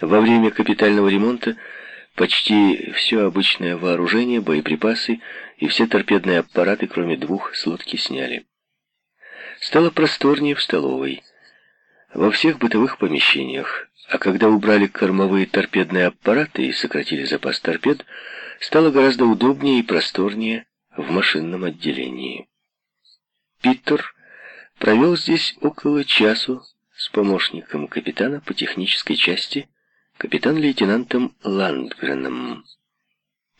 Во время капитального ремонта почти все обычное вооружение, боеприпасы и все торпедные аппараты, кроме двух, с лодки сняли. Стало просторнее в столовой, во всех бытовых помещениях, а когда убрали кормовые торпедные аппараты и сократили запас торпед, стало гораздо удобнее и просторнее в машинном отделении. Питер провел здесь около часу с помощником капитана по технической части, капитан-лейтенантом Ландгреном.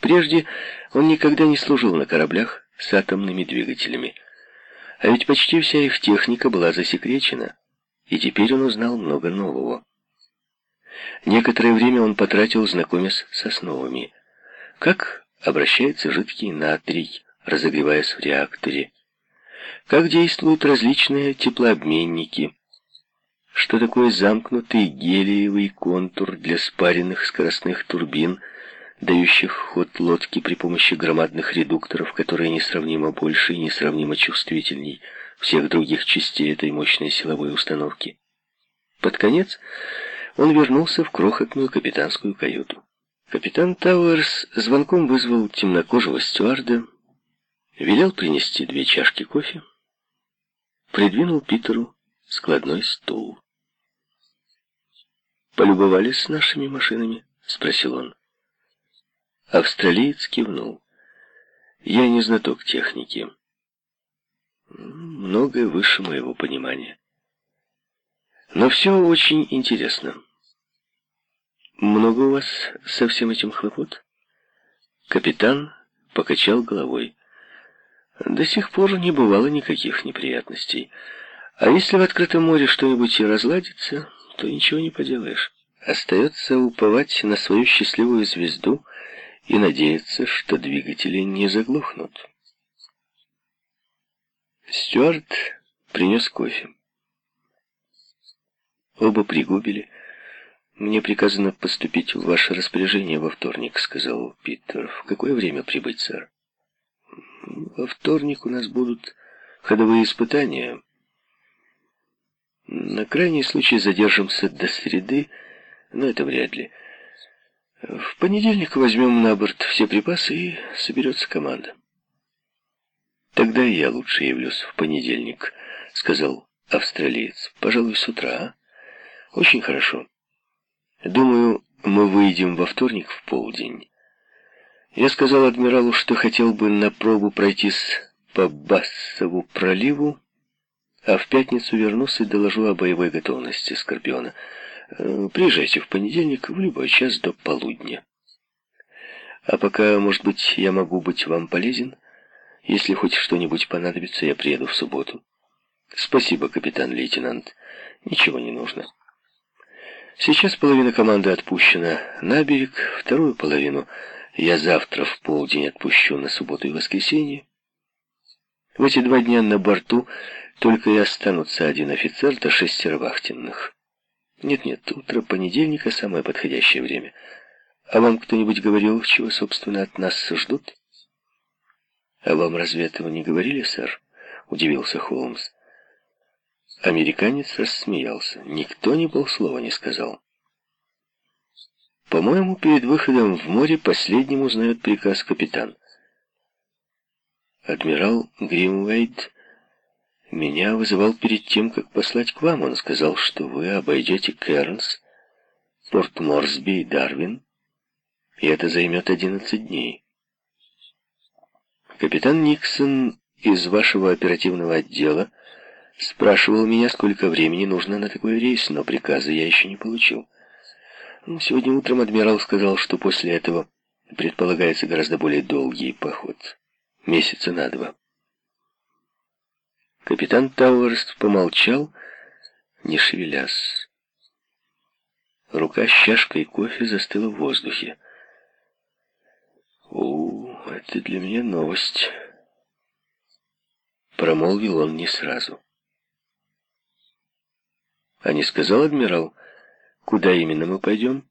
Прежде он никогда не служил на кораблях с атомными двигателями, а ведь почти вся их техника была засекречена, и теперь он узнал много нового. Некоторое время он потратил, знакомясь с основами. Как обращается жидкий натрий, разогреваясь в реакторе, как действуют различные теплообменники, что такое замкнутый гелиевый контур для спаренных скоростных турбин, дающих ход лодки при помощи громадных редукторов, которые несравнимо больше и несравнимо чувствительней всех других частей этой мощной силовой установки. Под конец он вернулся в крохотную капитанскую каюту. Капитан Тауэрс звонком вызвал темнокожего стюарда, велел принести две чашки кофе, придвинул Питеру складной стул. «Полюбовались нашими машинами?» — спросил он. Австралиец кивнул. «Я не знаток техники. Многое выше моего понимания. Но все очень интересно. Много у вас со всем этим хлопот?» Капитан покачал головой. До сих пор не бывало никаких неприятностей. А если в открытом море что-нибудь и разладится, то ничего не поделаешь. Остается уповать на свою счастливую звезду и надеяться, что двигатели не заглохнут. Стюарт принес кофе. Оба пригубили. «Мне приказано поступить в ваше распоряжение во вторник», — сказал Питер. «В какое время прибыть, сэр?» Во вторник у нас будут ходовые испытания. На крайний случай задержимся до среды, но это вряд ли. В понедельник возьмем на борт все припасы и соберется команда. Тогда я лучше явлюсь в понедельник, сказал австралиец. Пожалуй, с утра. А? Очень хорошо. Думаю, мы выйдем во вторник в полдень. Я сказал адмиралу, что хотел бы на пробу пройтись по Бассову проливу, а в пятницу вернусь и доложу о боевой готовности Скорпиона. Э, приезжайте в понедельник в любой час до полудня. А пока, может быть, я могу быть вам полезен? Если хоть что-нибудь понадобится, я приеду в субботу. Спасибо, капитан-лейтенант. Ничего не нужно. Сейчас половина команды отпущена на берег, вторую половину я завтра в полдень отпущу на субботу и воскресенье. В эти два дня на борту только и останутся один офицер до шестеро вахтенных. Нет-нет, утро понедельника самое подходящее время. А вам кто-нибудь говорил, чего, собственно, от нас ждут? А вам разве этого не говорили, сэр? Удивился Холмс. Американец рассмеялся. Никто ни полслова не сказал. По-моему, перед выходом в море последним узнает приказ капитан. Адмирал Гримвейд меня вызывал перед тем, как послать к вам. Он сказал, что вы обойдете Кернс, Порт Морсби и Дарвин, и это займет 11 дней. Капитан Никсон из вашего оперативного отдела спрашивал меня, сколько времени нужно на такой рейс, но приказа я еще не получил. Сегодня утром адмирал сказал, что после этого предполагается гораздо более долгий поход. Месяца на два. Капитан Тауэрс помолчал, не шевелясь. Рука с чашкой кофе застыла в воздухе. «У, это для меня новость», — промолвил он не сразу. «А не сказал адмирал?» Куда именно мы пойдем?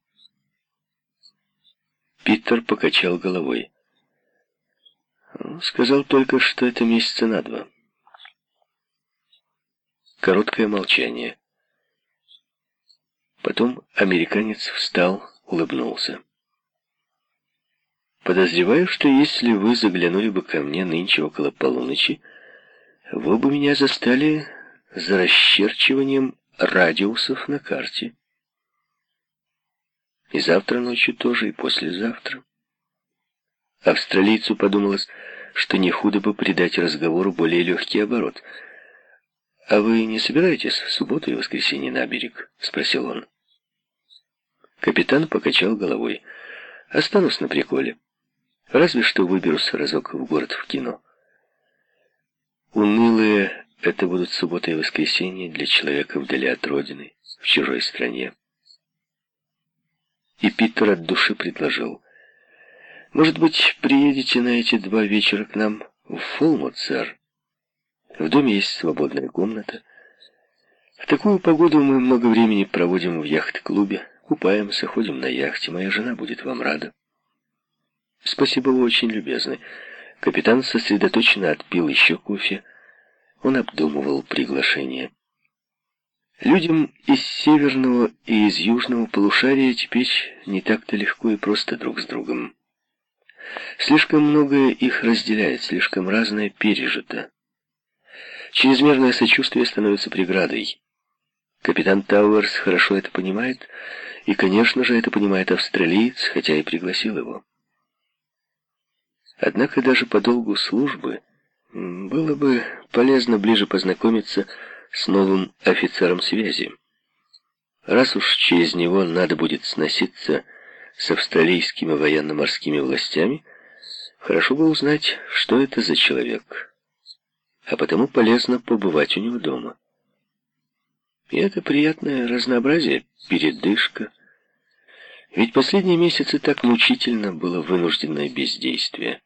Питер покачал головой. Сказал только, что это месяца на два. Короткое молчание. Потом американец встал, улыбнулся. Подозреваю, что если вы заглянули бы ко мне нынче около полуночи, вы бы меня застали за расчерчиванием радиусов на карте. И завтра ночью тоже, и послезавтра. Австралийцу подумалось, что не худо бы придать разговору более легкий оборот. «А вы не собираетесь в субботу и воскресенье на берег?» — спросил он. Капитан покачал головой. «Останусь на приколе. Разве что выберусь разок в город в кино». Унылые это будут суббота и воскресенье для человека вдали от родины, в чужой стране. И Питер от души предложил. «Может быть, приедете на эти два вечера к нам в Фолмут, сэр? В доме есть свободная комната. В такую погоду мы много времени проводим в яхт-клубе, купаемся, ходим на яхте. Моя жена будет вам рада». «Спасибо, вы очень любезны». Капитан сосредоточенно отпил еще кофе. Он обдумывал приглашение. Людям из северного и из южного полушария теперь не так-то легко и просто друг с другом. Слишком многое их разделяет, слишком разное пережито. Чрезмерное сочувствие становится преградой. Капитан Тауэрс хорошо это понимает, и, конечно же, это понимает австралиец, хотя и пригласил его. Однако даже по долгу службы было бы полезно ближе познакомиться с новым офицером связи. Раз уж через него надо будет сноситься с австралийскими военно-морскими властями, хорошо бы узнать, что это за человек. А потому полезно побывать у него дома. И это приятное разнообразие, передышка. Ведь последние месяцы так мучительно было вынужденное бездействие.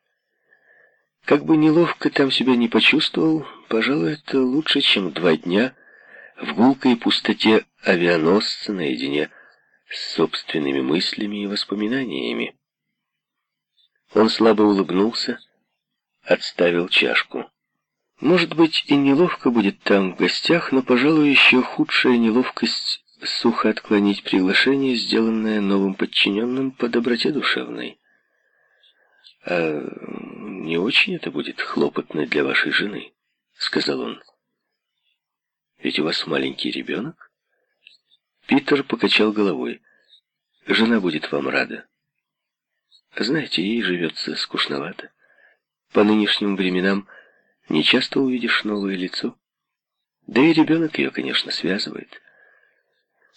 Как бы неловко там себя не почувствовал, пожалуй, это лучше, чем два дня в гулкой пустоте авианосца наедине с собственными мыслями и воспоминаниями. Он слабо улыбнулся, отставил чашку. Может быть, и неловко будет там в гостях, но, пожалуй, еще худшая неловкость сухо отклонить приглашение, сделанное новым подчиненным по доброте душевной. «А не очень это будет хлопотно для вашей жены», — сказал он. «Ведь у вас маленький ребенок?» Питер покачал головой. «Жена будет вам рада. Знаете, ей живется скучновато. По нынешним временам не часто увидишь новое лицо. Да и ребенок ее, конечно, связывает.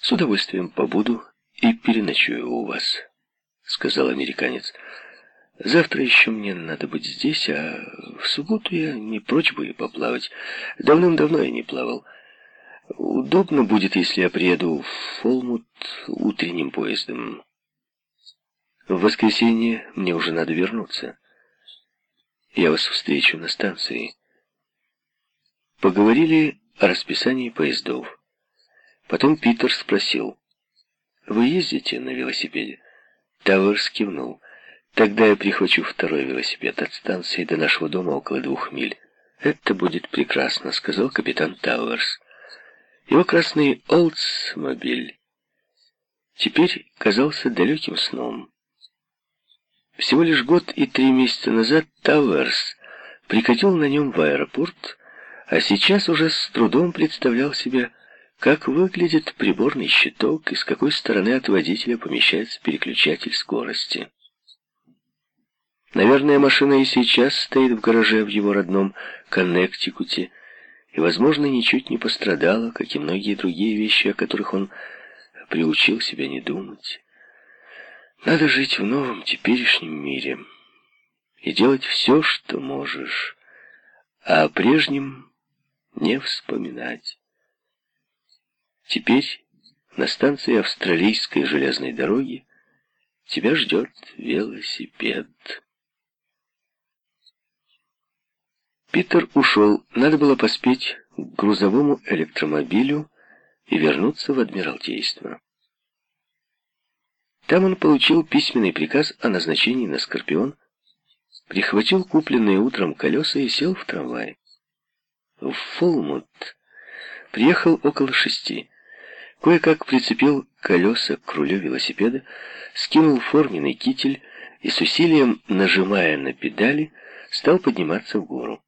С удовольствием побуду и переночую у вас», — сказал американец. Завтра еще мне надо быть здесь, а в субботу я не прочь бы и поплавать. Давным-давно я не плавал. Удобно будет, если я приеду в Фолмут утренним поездом. В воскресенье мне уже надо вернуться. Я вас встречу на станции. Поговорили о расписании поездов. Потом Питер спросил, «Вы ездите на велосипеде?» Тауэрс кивнул. Тогда я прихвачу второй велосипед от станции до нашего дома около двух миль. Это будет прекрасно, сказал капитан Тауэрс. Его красный Олдсмобиль теперь казался далеким сном. Всего лишь год и три месяца назад Тауэрс прикатил на нем в аэропорт, а сейчас уже с трудом представлял себе, как выглядит приборный щиток и с какой стороны от водителя помещается переключатель скорости. Наверное, машина и сейчас стоит в гараже в его родном Коннектикуте, и, возможно, ничуть не пострадала, как и многие другие вещи, о которых он приучил себя не думать. Надо жить в новом, теперешнем мире и делать все, что можешь, а о прежнем не вспоминать. Теперь на станции австралийской железной дороги тебя ждет велосипед. Питер ушел. Надо было поспеть к грузовому электромобилю и вернуться в Адмиралтейство. Там он получил письменный приказ о назначении на «Скорпион», прихватил купленные утром колеса и сел в трамвай. В Фолмут приехал около шести. Кое-как прицепил колеса к рулю велосипеда, скинул форменный китель и с усилием, нажимая на педали, стал подниматься в гору.